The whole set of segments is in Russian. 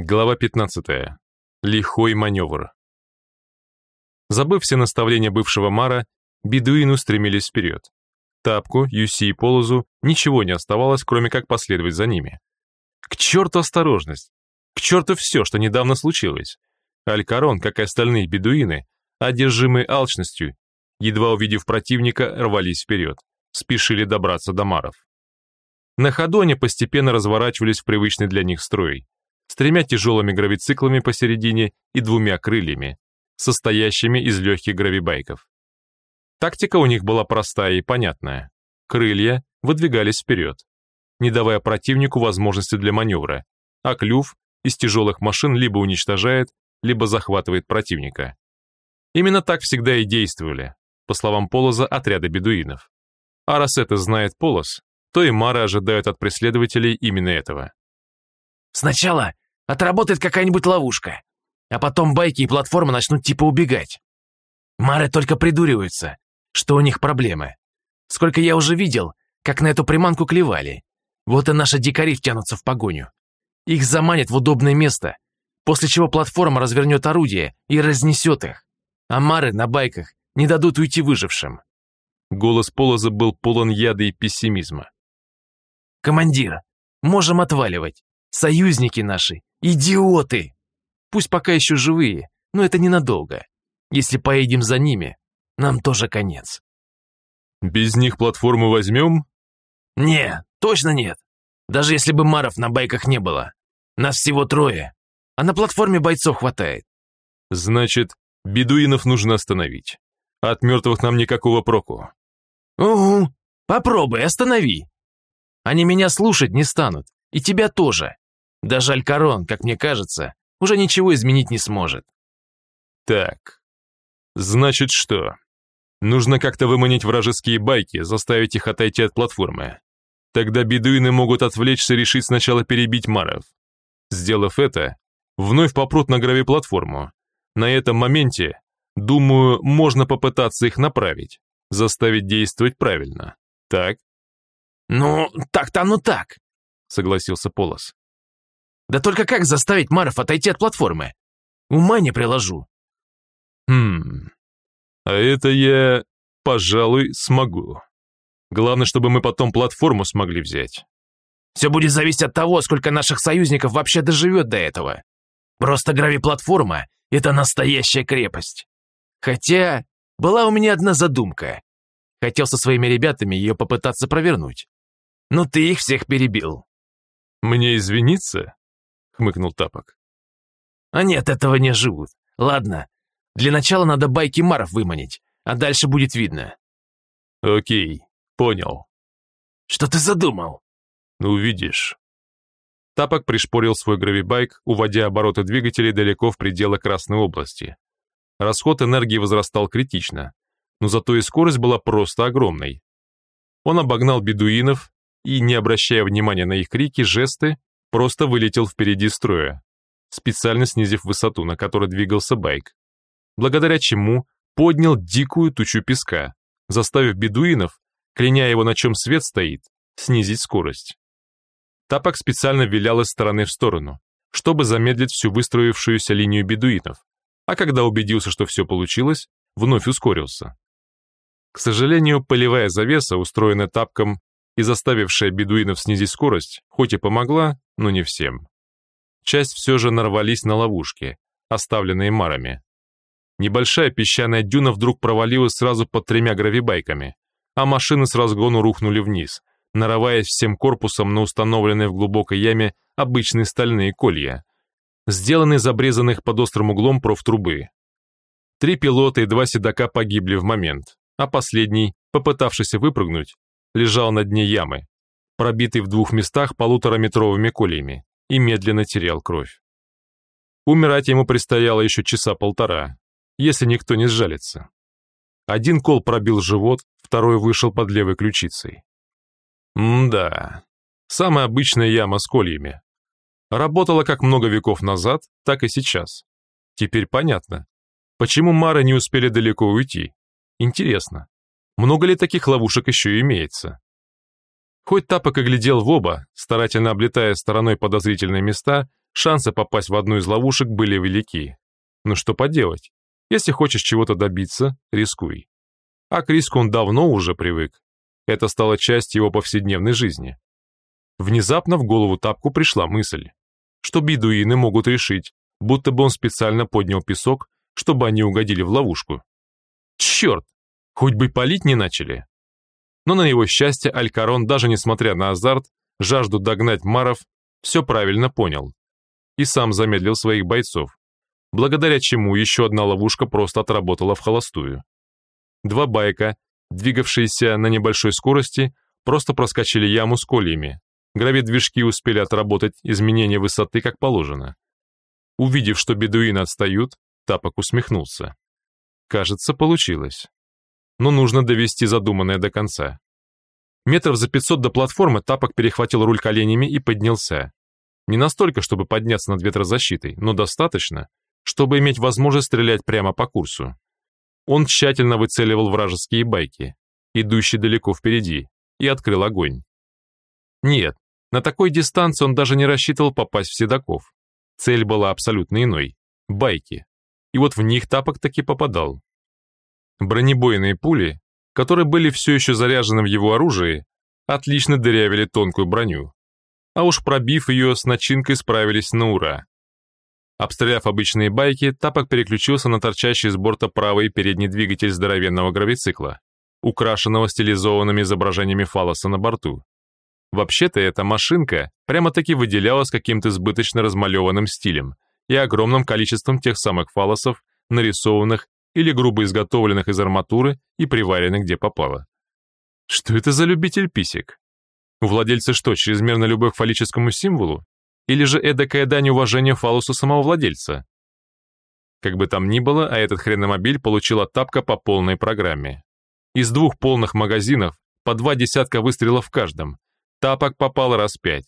Глава 15. Лихой маневр. Забыв все наставления бывшего Мара, бедуины устремились вперед. Тапку, Юси и Полозу ничего не оставалось, кроме как последовать за ними. К черту осторожность! К черту все, что недавно случилось! Алькарон, как и остальные бедуины, одержимые алчностью, едва увидев противника, рвались вперед, спешили добраться до Маров. На ходу они постепенно разворачивались в привычный для них строй, тремя тяжелыми гравициклами посередине и двумя крыльями, состоящими из легких гравибайков. Тактика у них была простая и понятная. Крылья выдвигались вперед, не давая противнику возможности для маневра, а клюв из тяжелых машин либо уничтожает, либо захватывает противника. Именно так всегда и действовали, по словам Полоза, отряда бедуинов. А раз это знает Полос, то и Мара ожидают от преследователей именно этого. Сначала отработает какая-нибудь ловушка, а потом байки и платформы начнут типа убегать. Мары только придуриваются, что у них проблемы. Сколько я уже видел, как на эту приманку клевали. Вот и наши дикари втянутся в погоню. Их заманят в удобное место, после чего платформа развернет орудие и разнесет их. А Мары на байках не дадут уйти выжившим. Голос Полоза был полон яда и пессимизма. «Командир, можем отваливать. Союзники наши, идиоты! Пусть пока еще живые, но это ненадолго. Если поедем за ними, нам тоже конец. Без них платформу возьмем? Не, точно нет. Даже если бы маров на байках не было. Нас всего трое, а на платформе бойцов хватает. Значит, бедуинов нужно остановить. От мертвых нам никакого проку. Угу, попробуй, останови. Они меня слушать не станут, и тебя тоже. Даже Алькарон, как мне кажется, уже ничего изменить не сможет. Так, значит что? Нужно как-то выманить вражеские байки, заставить их отойти от платформы. Тогда бедуины могут отвлечься и решить сначала перебить маров. Сделав это, вновь попрут на гравиплатформу. На этом моменте, думаю, можно попытаться их направить, заставить действовать правильно. Так? «Ну, так-то оно так», — согласился Полос. Да только как заставить Маров отойти от платформы? Ума не приложу. Хм, а это я, пожалуй, смогу. Главное, чтобы мы потом платформу смогли взять. Все будет зависеть от того, сколько наших союзников вообще доживет до этого. Просто гравиплатформа — это настоящая крепость. Хотя была у меня одна задумка. Хотел со своими ребятами ее попытаться провернуть. Но ты их всех перебил. Мне извиниться? Хмыкнул Тапок. «А нет, этого не живут. Ладно, для начала надо байки Маров выманить, а дальше будет видно». «Окей, понял». «Что ты задумал?» «Увидишь». Тапок пришпорил свой гравибайк, уводя обороты двигателей далеко в пределы Красной области. Расход энергии возрастал критично, но зато и скорость была просто огромной. Он обогнал бедуинов и, не обращая внимания на их крики, жесты, просто вылетел впереди строя, специально снизив высоту, на которой двигался байк, благодаря чему поднял дикую тучу песка, заставив бедуинов, кляня его на чем свет стоит, снизить скорость. Тапок специально вилял из стороны в сторону, чтобы замедлить всю выстроившуюся линию бедуинов, а когда убедился, что все получилось, вновь ускорился. К сожалению, полевая завеса, устроенная тапком и заставившая бедуинов снизить скорость, хоть и помогла, но не всем. Часть все же нарвались на ловушки, оставленные марами. Небольшая песчаная дюна вдруг провалилась сразу под тремя гравибайками, а машины с разгону рухнули вниз, нарываясь всем корпусом на установленные в глубокой яме обычные стальные колья, сделанные из обрезанных под острым углом профтрубы. Три пилота и два седока погибли в момент, а последний, попытавшийся выпрыгнуть, лежал на дне ямы, пробитый в двух местах полутораметровыми кольями, и медленно терял кровь. Умирать ему предстояло еще часа полтора, если никто не сжалится. Один кол пробил живот, второй вышел под левой ключицей. М-да, самая обычная яма с кольями. Работала как много веков назад, так и сейчас. Теперь понятно, почему Мары не успели далеко уйти. Интересно, много ли таких ловушек еще имеется? Хоть Тапок и глядел в оба, старательно облетая стороной подозрительные места, Шансы попасть в одну из ловушек были велики. Но что поделать? Если хочешь чего-то добиться, рискуй. А к риску он давно уже привык. Это стало частью его повседневной жизни. Внезапно в голову Тапку пришла мысль, что бедуины могут решить, будто бы он специально поднял песок, чтобы они угодили в ловушку. Черт! Хоть бы палить не начали. Но на его счастье Алькарон, даже несмотря на азарт, жажду догнать Маров, все правильно понял. И сам замедлил своих бойцов, благодаря чему еще одна ловушка просто отработала в холостую. Два байка, двигавшиеся на небольшой скорости, просто проскочили яму с кольями. Гравидвижки успели отработать изменение высоты как положено. Увидев, что бедуины отстают, Тапок усмехнулся. Кажется, получилось. Но нужно довести задуманное до конца. Метров за 500 до платформы Тапок перехватил руль коленями и поднялся. Не настолько, чтобы подняться над ветрозащитой, но достаточно, чтобы иметь возможность стрелять прямо по курсу. Он тщательно выцеливал вражеские байки, идущие далеко впереди, и открыл огонь. Нет, на такой дистанции он даже не рассчитывал попасть в седаков. Цель была абсолютно иной – байки. И вот в них тапок таки попадал. Бронебойные пули, которые были все еще заряжены в его оружии, отлично дырявили тонкую броню. А уж пробив ее, с начинкой справились на ура. Обстреляв обычные байки, Тапок переключился на торчащий с борта правый передний двигатель здоровенного гравицикла, украшенного стилизованными изображениями фалоса на борту. Вообще-то эта машинка прямо-таки выделялась каким-то избыточно размалеванным стилем и огромным количеством тех самых фалосов, нарисованных или грубо изготовленных из арматуры и приваренных где попало. Что это за любитель писек? У владельца что, чрезмерно любовь к фаллическому символу? Или же эдакая дань уважения фалусу самого владельца? Как бы там ни было, а этот хреномобиль получил от тапка по полной программе. Из двух полных магазинов по два десятка выстрелов в каждом. Тапок попал раз пять.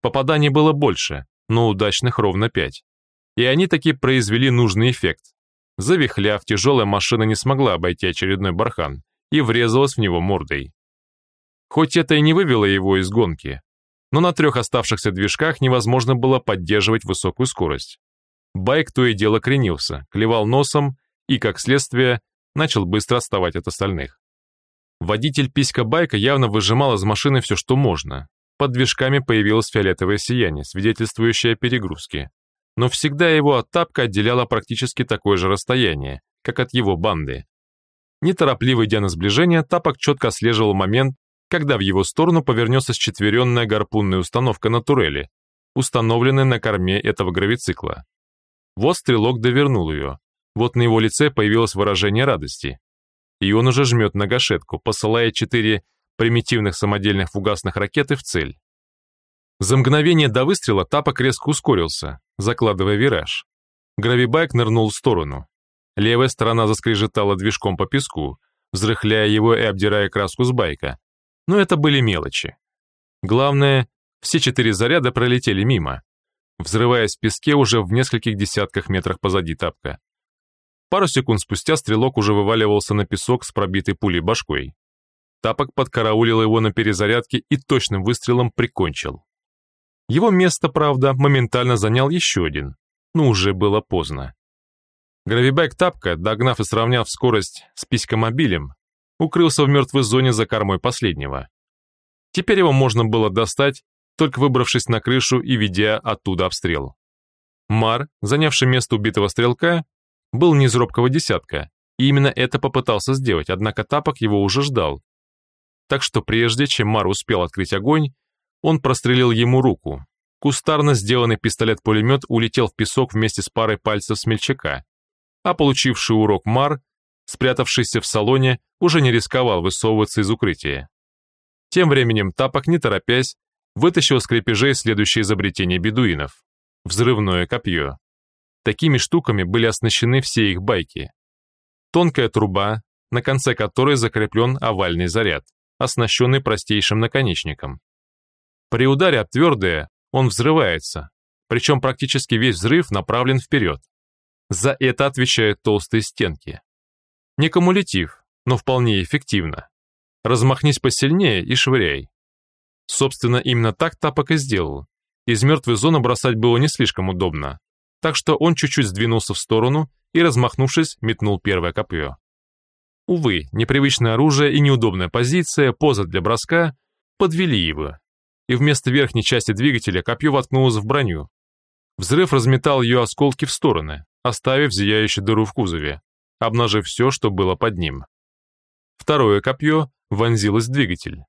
Попаданий было больше, но удачных ровно пять. И они таки произвели нужный эффект. Завихляв, тяжелая машина не смогла обойти очередной бархан и врезалась в него мордой. Хоть это и не вывело его из гонки, но на трех оставшихся движках невозможно было поддерживать высокую скорость. Байк то и дело кренился, клевал носом и, как следствие, начал быстро отставать от остальных. Водитель писька байка явно выжимал из машины все, что можно. Под движками появилось фиолетовое сияние, свидетельствующее о перегрузке. Но всегда его от тапка отделяло практически такое же расстояние, как от его банды. Неторопливо идя на сближение, тапок четко отслеживал момент, когда в его сторону повернется счетверенная гарпунная установка на турели, установленная на корме этого гравицикла. Вот стрелок довернул ее, вот на его лице появилось выражение радости. И он уже жмет на гашетку, посылая четыре примитивных самодельных фугасных ракеты в цель. За мгновение до выстрела тапок резко ускорился, закладывая вираж. Гравибайк нырнул в сторону. Левая сторона заскрежетала движком по песку, взрыхляя его и обдирая краску с байка, но это были мелочи. Главное, все четыре заряда пролетели мимо, взрываясь в песке уже в нескольких десятках метрах позади тапка. Пару секунд спустя стрелок уже вываливался на песок с пробитой пулей башкой. Тапок подкараулил его на перезарядке и точным выстрелом прикончил. Его место, правда, моментально занял еще один, но уже было поздно. Гравибайк Тапка, догнав и сравняв скорость с писькомобилем, укрылся в мертвой зоне за кормой последнего. Теперь его можно было достать, только выбравшись на крышу и ведя оттуда обстрел. Мар, занявший место убитого стрелка, был не из робкого десятка, и именно это попытался сделать, однако Тапок его уже ждал. Так что прежде, чем Мар успел открыть огонь, он прострелил ему руку. Кустарно сделанный пистолет-пулемет улетел в песок вместе с парой пальцев смельчака, а получивший урок Мар спрятавшийся в салоне, уже не рисковал высовываться из укрытия. Тем временем Тапок, не торопясь, вытащил с крепежей следующее изобретение бедуинов – взрывное копье. Такими штуками были оснащены все их байки. Тонкая труба, на конце которой закреплен овальный заряд, оснащенный простейшим наконечником. При ударе об твердое он взрывается, причем практически весь взрыв направлен вперед. За это отвечают толстые стенки. Не кумулятив, но вполне эффективно. Размахнись посильнее и швыряй. Собственно, именно так Тапок и сделал. Из мертвой зоны бросать было не слишком удобно, так что он чуть-чуть сдвинулся в сторону и, размахнувшись, метнул первое копье. Увы, непривычное оружие и неудобная позиция, поза для броска подвели его, и вместо верхней части двигателя копье воткнулось в броню. Взрыв разметал ее осколки в стороны, оставив зияющую дыру в кузове, обнажив все, что было под ним. Второе копье вонзилось в двигатель.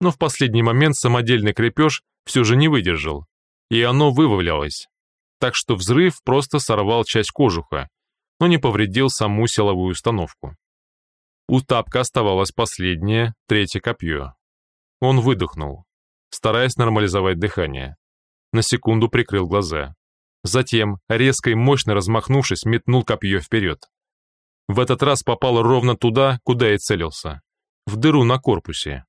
Но в последний момент самодельный крепеж все же не выдержал, и оно вывалилось. Так что взрыв просто сорвал часть кожуха, но не повредил саму силовую установку. У тапка оставалось последнее, третье копье. Он выдохнул, стараясь нормализовать дыхание. На секунду прикрыл глаза. Затем, резко и мощно размахнувшись, метнул копье вперед. В этот раз попало ровно туда, куда и целился. В дыру на корпусе.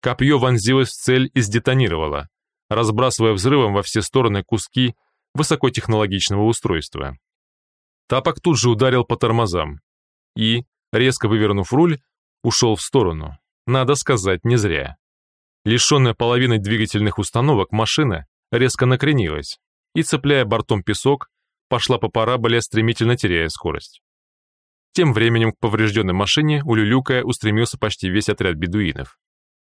Копье вонзилось в цель и сдетонировало, разбрасывая взрывом во все стороны куски высокотехнологичного устройства. Тапок тут же ударил по тормозам и, резко вывернув руль, ушел в сторону. Надо сказать, не зря. Лишенная половины двигательных установок машина резко накренилась и, цепляя бортом песок, пошла по параболе, стремительно теряя скорость. Тем временем к поврежденной машине, улюлюкая, устремился почти весь отряд бедуинов.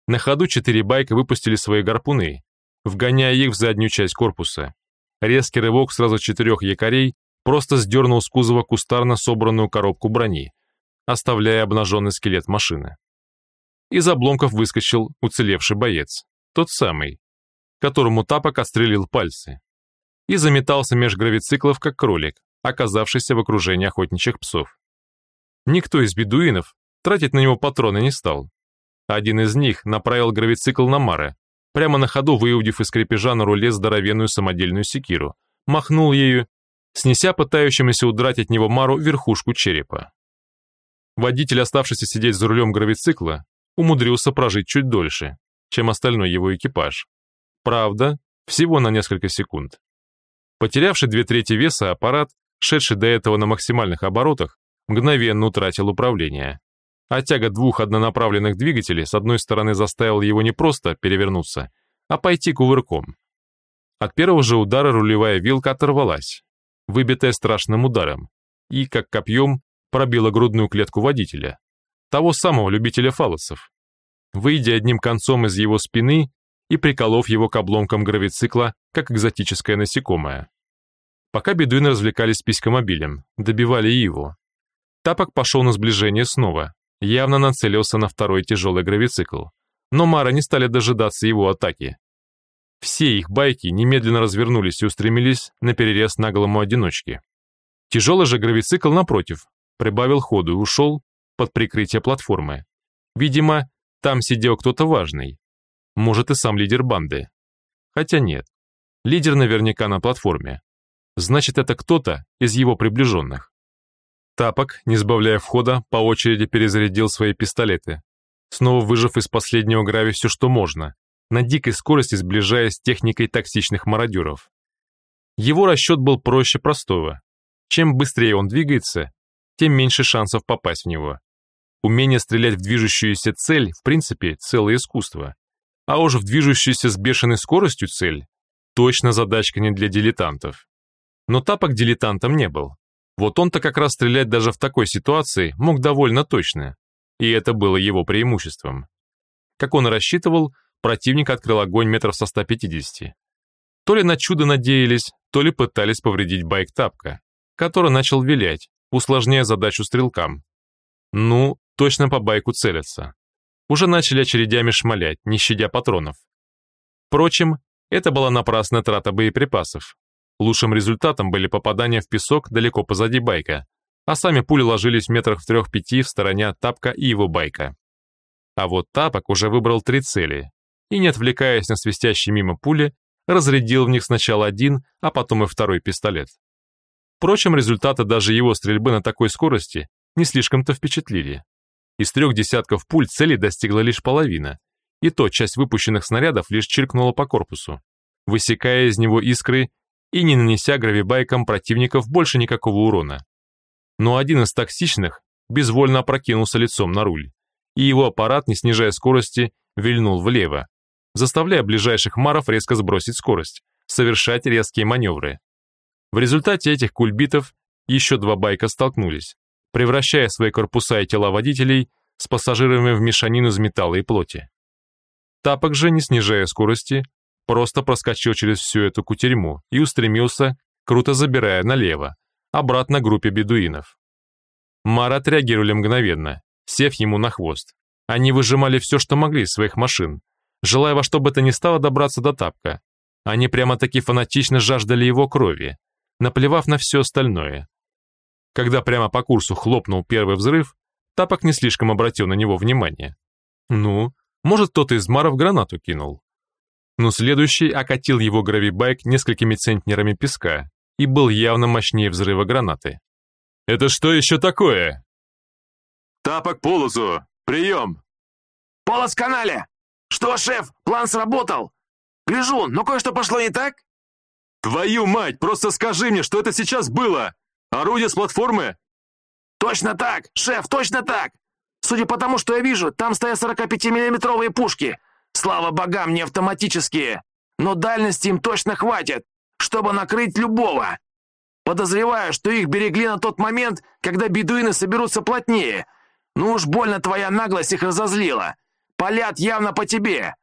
На ходу четыре байка выпустили свои гарпуны, вгоняя их в заднюю часть корпуса. Резкий рывок сразу четырех якорей просто сдернул с кузова кустарно собранную коробку брони, оставляя обнаженный скелет машины. Из обломков выскочил уцелевший боец, тот самый, которому тапок отстрелил пальцы, и заметался меж гравициклов, как кролик, оказавшийся в окружении охотничьих псов. Никто из бедуинов тратить на него патроны не стал. Один из них направил гравицикл на Маре, прямо на ходу выудив из крепежа на руле здоровенную самодельную секиру, махнул ею, снеся пытающемуся удрать от него Мару верхушку черепа. Водитель, оставшийся сидеть за рулем гравицикла, умудрился прожить чуть дольше, чем остальной его экипаж. Правда, всего на несколько секунд. Потерявший две трети веса аппарат, шедший до этого на максимальных оборотах, мгновенно утратил управление. А тяга двух однонаправленных двигателей с одной стороны заставила его не просто перевернуться, а пойти кувырком. От первого же удара рулевая вилка оторвалась, выбитая страшным ударом, и, как копьем, пробила грудную клетку водителя, того самого любителя фалосов, выйдя одним концом из его спины и приколов его к обломкам гравицикла, как экзотическое насекомое. Пока бедуины развлекались писькомобилем, добивали его, Тапок пошел на сближение снова, явно нацелился на второй тяжелый гравицикл. Но Мара не стали дожидаться его атаки. Все их байки немедленно развернулись и устремились на перерез наглому одиночке. Тяжелый же гравицикл, напротив, прибавил ходу и ушел под прикрытие платформы. Видимо, там сидел кто-то важный. Может, и сам лидер банды. Хотя нет. Лидер наверняка на платформе. Значит, это кто-то из его приближенных. Тапок, не сбавляя входа, по очереди перезарядил свои пистолеты, снова выжив из последнего грави все, что можно, на дикой скорости сближаясь с техникой токсичных мародеров. Его расчет был проще простого. Чем быстрее он двигается, тем меньше шансов попасть в него. Умение стрелять в движущуюся цель, в принципе, целое искусство. А уж в движущуюся с бешеной скоростью цель, точно задачка не для дилетантов. Но Тапок дилетантом не был. Вот он-то как раз стрелять даже в такой ситуации мог довольно точно, и это было его преимуществом. Как он и рассчитывал, противник открыл огонь метров со 150. То ли на чудо надеялись, то ли пытались повредить байк Тапка, который начал вилять, усложняя задачу стрелкам. Ну, точно по байку целятся. Уже начали очередями шмалять, не щадя патронов. Впрочем, это была напрасная трата боеприпасов. Лучшим результатом были попадания в песок далеко позади байка, а сами пули ложились в метрах в трех-пяти в стороне от Тапка и его байка. А вот Тапок уже выбрал три цели и, не отвлекаясь на свистящие мимо пули, разрядил в них сначала один, а потом и второй пистолет. Впрочем, результаты даже его стрельбы на такой скорости не слишком-то впечатлили. Из трех десятков пуль цели достигла лишь половина, и то часть выпущенных снарядов лишь чиркнула по корпусу, высекая из него искры и не нанеся гравибайкам противников больше никакого урона. Но один из токсичных безвольно опрокинулся лицом на руль, и его аппарат, не снижая скорости, вильнул влево, заставляя ближайших маров резко сбросить скорость, совершать резкие маневры. В результате этих кульбитов еще два байка столкнулись, превращая свои корпуса и тела водителей с пассажирами в мешанину из металла и плоти. Тапок же, не снижая скорости, просто проскочил через всю эту кутерьму и устремился, круто забирая налево, обратно к группе бедуинов. Мара отреагировали мгновенно, сев ему на хвост. Они выжимали все, что могли из своих машин, желая во что бы то ни стало добраться до тапка. Они прямо-таки фанатично жаждали его крови, наплевав на все остальное. Когда прямо по курсу хлопнул первый взрыв, Тапок не слишком обратил на него внимание. Ну, может, кто-то из маров гранату кинул. Но следующий окатил его гравибайк несколькими центнерами песка и был явно мощнее взрыва гранаты. «Это что еще такое?» «Тапок полосу! Прием!» «Полос в канале! Что, шеф, план сработал? Гляжу, но кое-что пошло не так?» «Твою мать, просто скажи мне, что это сейчас было! Орудие с платформы?» «Точно так, шеф, точно так! Судя по тому, что я вижу, там стоят 45-миллиметровые пушки. Слава богам, не автоматические. Но дальности им точно хватит, чтобы накрыть любого. Подозреваю, что их берегли на тот момент, когда бедуины соберутся плотнее. Ну уж больно твоя наглость их разозлила. Полят явно по тебе».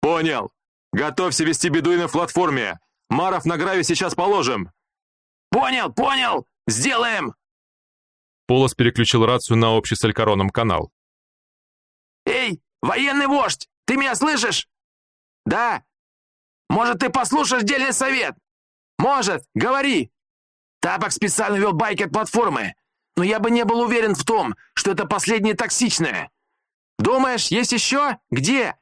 «Понял. Готовься вести бедуины в платформе. Маров на граве сейчас положим». «Понял, понял! Сделаем!» Полос переключил рацию на общий с Алькароном канал. «Эй, военный вождь, ты меня слышишь?» «Да. Может, ты послушаешь дельный совет?» «Может, говори!» Тапок специально вел байк от платформы, но я бы не был уверен в том, что это последнее токсичное. Думаешь, есть еще? Где?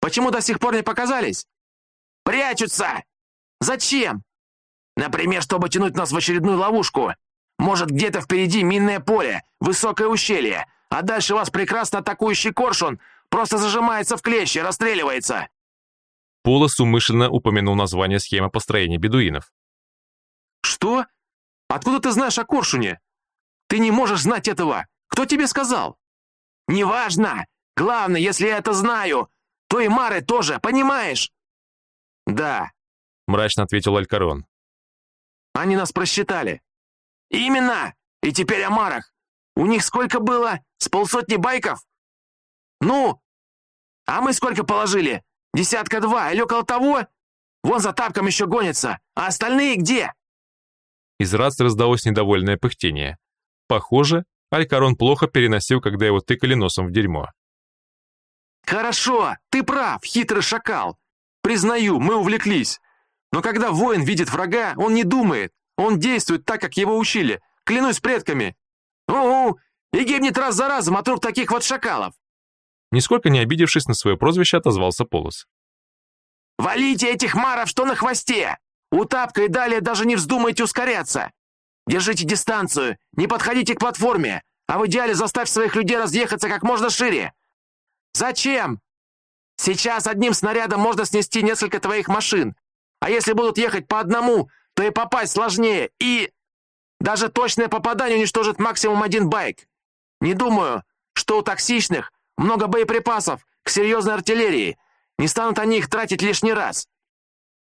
Почему до сих пор не показались? Прячутся! Зачем? Например, чтобы тянуть нас в очередную ловушку. Может, где-то впереди минное поле, высокое ущелье, а дальше вас прекрасно атакующий коршун просто зажимается в клещи, расстреливается. Полос умышленно упомянул название схемы построения бедуинов. «Что? Откуда ты знаешь о коршуне? Ты не можешь знать этого. Кто тебе сказал?» «Неважно. Главное, если я это знаю, то и Мары тоже, понимаешь?» «Да», — мрачно ответил Алькарон. «Они нас просчитали». «Именно! И теперь о Марах. У них сколько было? С полсотни байков?» «Ну? А мы сколько положили? Десятка-два или около того? Вон за тапком еще гонится. А остальные где?» Из рации раздалось недовольное пыхтение. Похоже, Алькарон плохо переносил, когда его тыкали носом в дерьмо. «Хорошо, ты прав, хитрый шакал. Признаю, мы увлеклись. Но когда воин видит врага, он не думает. Он действует так, как его учили. Клянусь предками. Угу, и гибнет раз за разом от рук таких вот шакалов. Нисколько не обидевшись на свое прозвище, отозвался Полос. «Валите этих маров, что на хвосте! У тапка и далее даже не вздумайте ускоряться! Держите дистанцию, не подходите к платформе, а в идеале заставь своих людей разъехаться как можно шире! Зачем? Сейчас одним снарядом можно снести несколько твоих машин, а если будут ехать по одному, то и попасть сложнее, и... Даже точное попадание уничтожит максимум один байк. Не думаю, что у токсичных много боеприпасов к серьезной артиллерии. Не станут они их тратить лишний раз.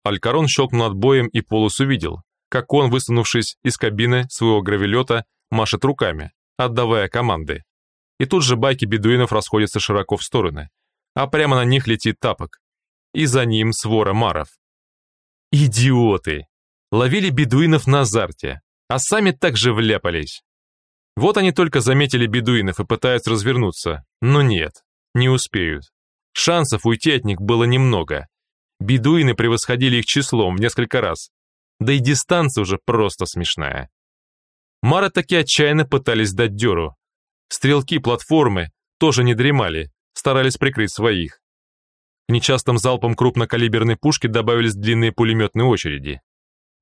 Алькарон щелкнул отбоем и Полос увидел, как он, высунувшись из кабины своего гравелета, машет руками, отдавая команды. И тут же байки бедуинов расходятся широко в стороны, а прямо на них летит тапок. И за ним свора маров. Идиоты! Ловили бедуинов на азарте, а сами также вляпались. Вот они только заметили бедуинов и пытаются развернуться, но нет, не успеют. Шансов уйти от них было немного. Бедуины превосходили их числом в несколько раз. Да и дистанция уже просто смешная. Мара таки отчаянно пытались дать дёру. Стрелки платформы тоже не дремали, старались прикрыть своих. К нечастым залпам крупнокалиберной пушки добавились длинные пулеметные очереди.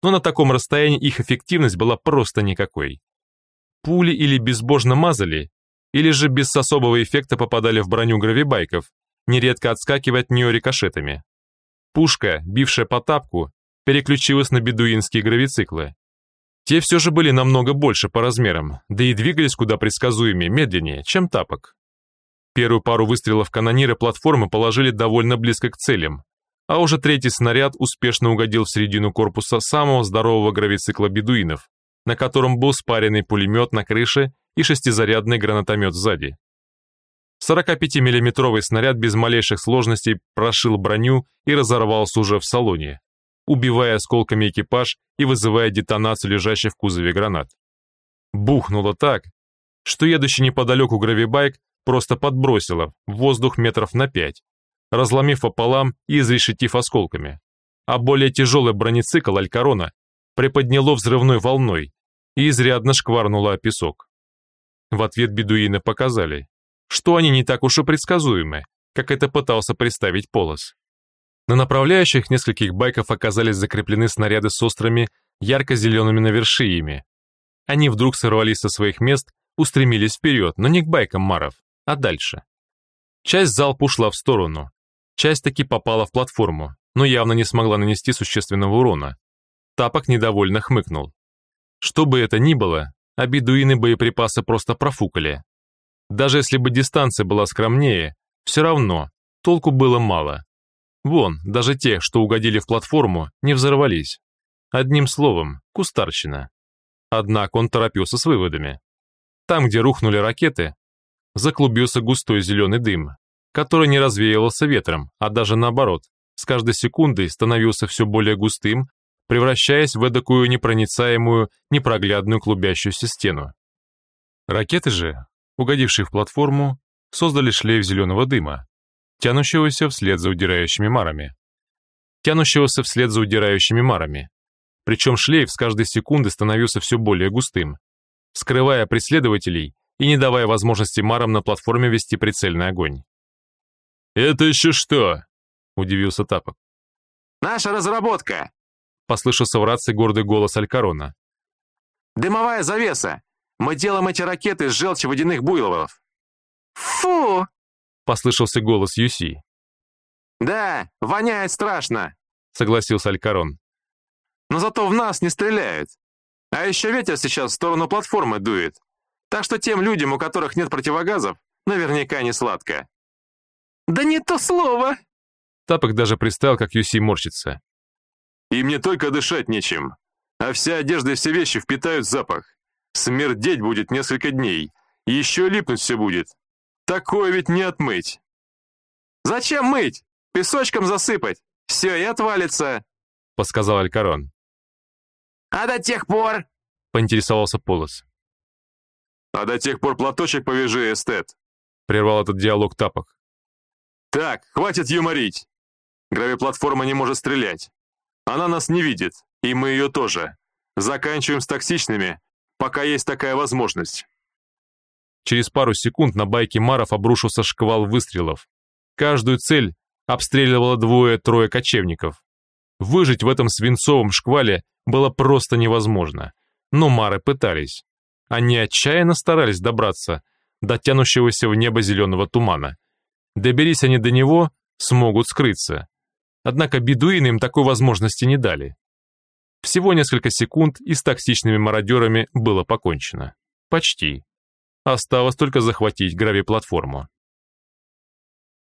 Но на таком расстоянии их эффективность была просто никакой. Пули или безбожно мазали, или же без особого эффекта попадали в броню гравибайков, нередко отскакивая от нее рикошетами. Пушка, бившая по тапку, переключилась на бедуинские гравициклы. Те все же были намного больше по размерам, да и двигались куда предсказуемее, медленнее, чем тапок. Первую пару выстрелов канониры платформы положили довольно близко к целям, а уже третий снаряд успешно угодил в середину корпуса самого здорового гравицикла бедуинов, на котором был спаренный пулемет на крыше и шестизарядный гранатомет сзади. 45-миллиметровый снаряд без малейших сложностей прошил броню и разорвался уже в салоне, убивая осколками экипаж и вызывая детонацию лежащих в кузове гранат. Бухнуло так, что едущий неподалеку гравибайк просто подбросило в воздух метров на пять, разломив пополам и изрешетив осколками. А более тяжелый бронецикл Алькарона приподняло взрывной волной и изрядно шкварнуло о песок. В ответ бедуины показали, что они не так уж и предсказуемы, как это пытался представить Полос. На направляющих нескольких байков оказались закреплены снаряды с острыми, ярко-зелеными навершиями. Они вдруг сорвались со своих мест, устремились вперед, но не к байкам Маров, а дальше. Часть залпа ушла в сторону, часть таки попала в платформу, но явно не смогла нанести существенного урона. Тапок недовольно хмыкнул. Что бы это ни было, а бедуины боеприпасы просто профукали. Даже если бы дистанция была скромнее, все равно толку было мало. Вон, даже те, что угодили в платформу, не взорвались. Одним словом, кустарщина. Однако он торопился с выводами. Там, где рухнули ракеты, заклубился густой зеленый дым, который не развеивался ветром, а даже наоборот, с каждой секундой становился все более густым, превращаясь в эдакую непроницаемую, непроглядную клубящуюся стену. Ракеты же, угодившие в платформу, создали шлейф зеленого дыма, тянущегося вслед за удирающими марами. Тянущегося вслед за удирающими марами. Причем шлейф с каждой секунды становился все более густым, скрывая преследователей и не давая возможности марам на платформе вести прицельный огонь. «Это еще что?» – удивился Тапок. «Наша разработка!» – послышался в рации гордый голос Алькарона. «Дымовая завеса! Мы делаем эти ракеты из желчи водяных буйловов!» «Фу!» – послышался голос Юси. «Да, воняет страшно!» – согласился Алькарон. «Но зато в нас не стреляют. А еще ветер сейчас в сторону платформы дует. Так что тем людям, у которых нет противогазов, наверняка не сладко». «Да не то слово!» Тапок даже представил, как Юси морщится. «Им не только дышать нечем, а вся одежда и все вещи впитают запах. Смердеть будет несколько дней, и еще липнуть все будет. Такое ведь не отмыть». «Зачем мыть? Песочком засыпать. Все, и отвалится», — подсказал Алькарон. «А до тех пор...» — поинтересовался Полос. «А до тех пор платочек повяжи, эстет», — прервал этот диалог Тапок. «Так, хватит юморить. Гравиплатформа не может стрелять. Она нас не видит, и мы ее тоже. Заканчиваем с токсичными, пока есть такая возможность». Через пару секунд на байке Маров обрушился шквал выстрелов. Каждую цель обстреливало двое-трое кочевников. Выжить в этом свинцовом шквале было просто невозможно. Но Мары пытались. Они отчаянно старались добраться до тянущегося в небо зеленого тумана. Доберись они до него, смогут скрыться. Однако бедуины им такой возможности не дали. Всего несколько секунд и с токсичными мародерами было покончено. Почти. Осталось только захватить гравиплатформу.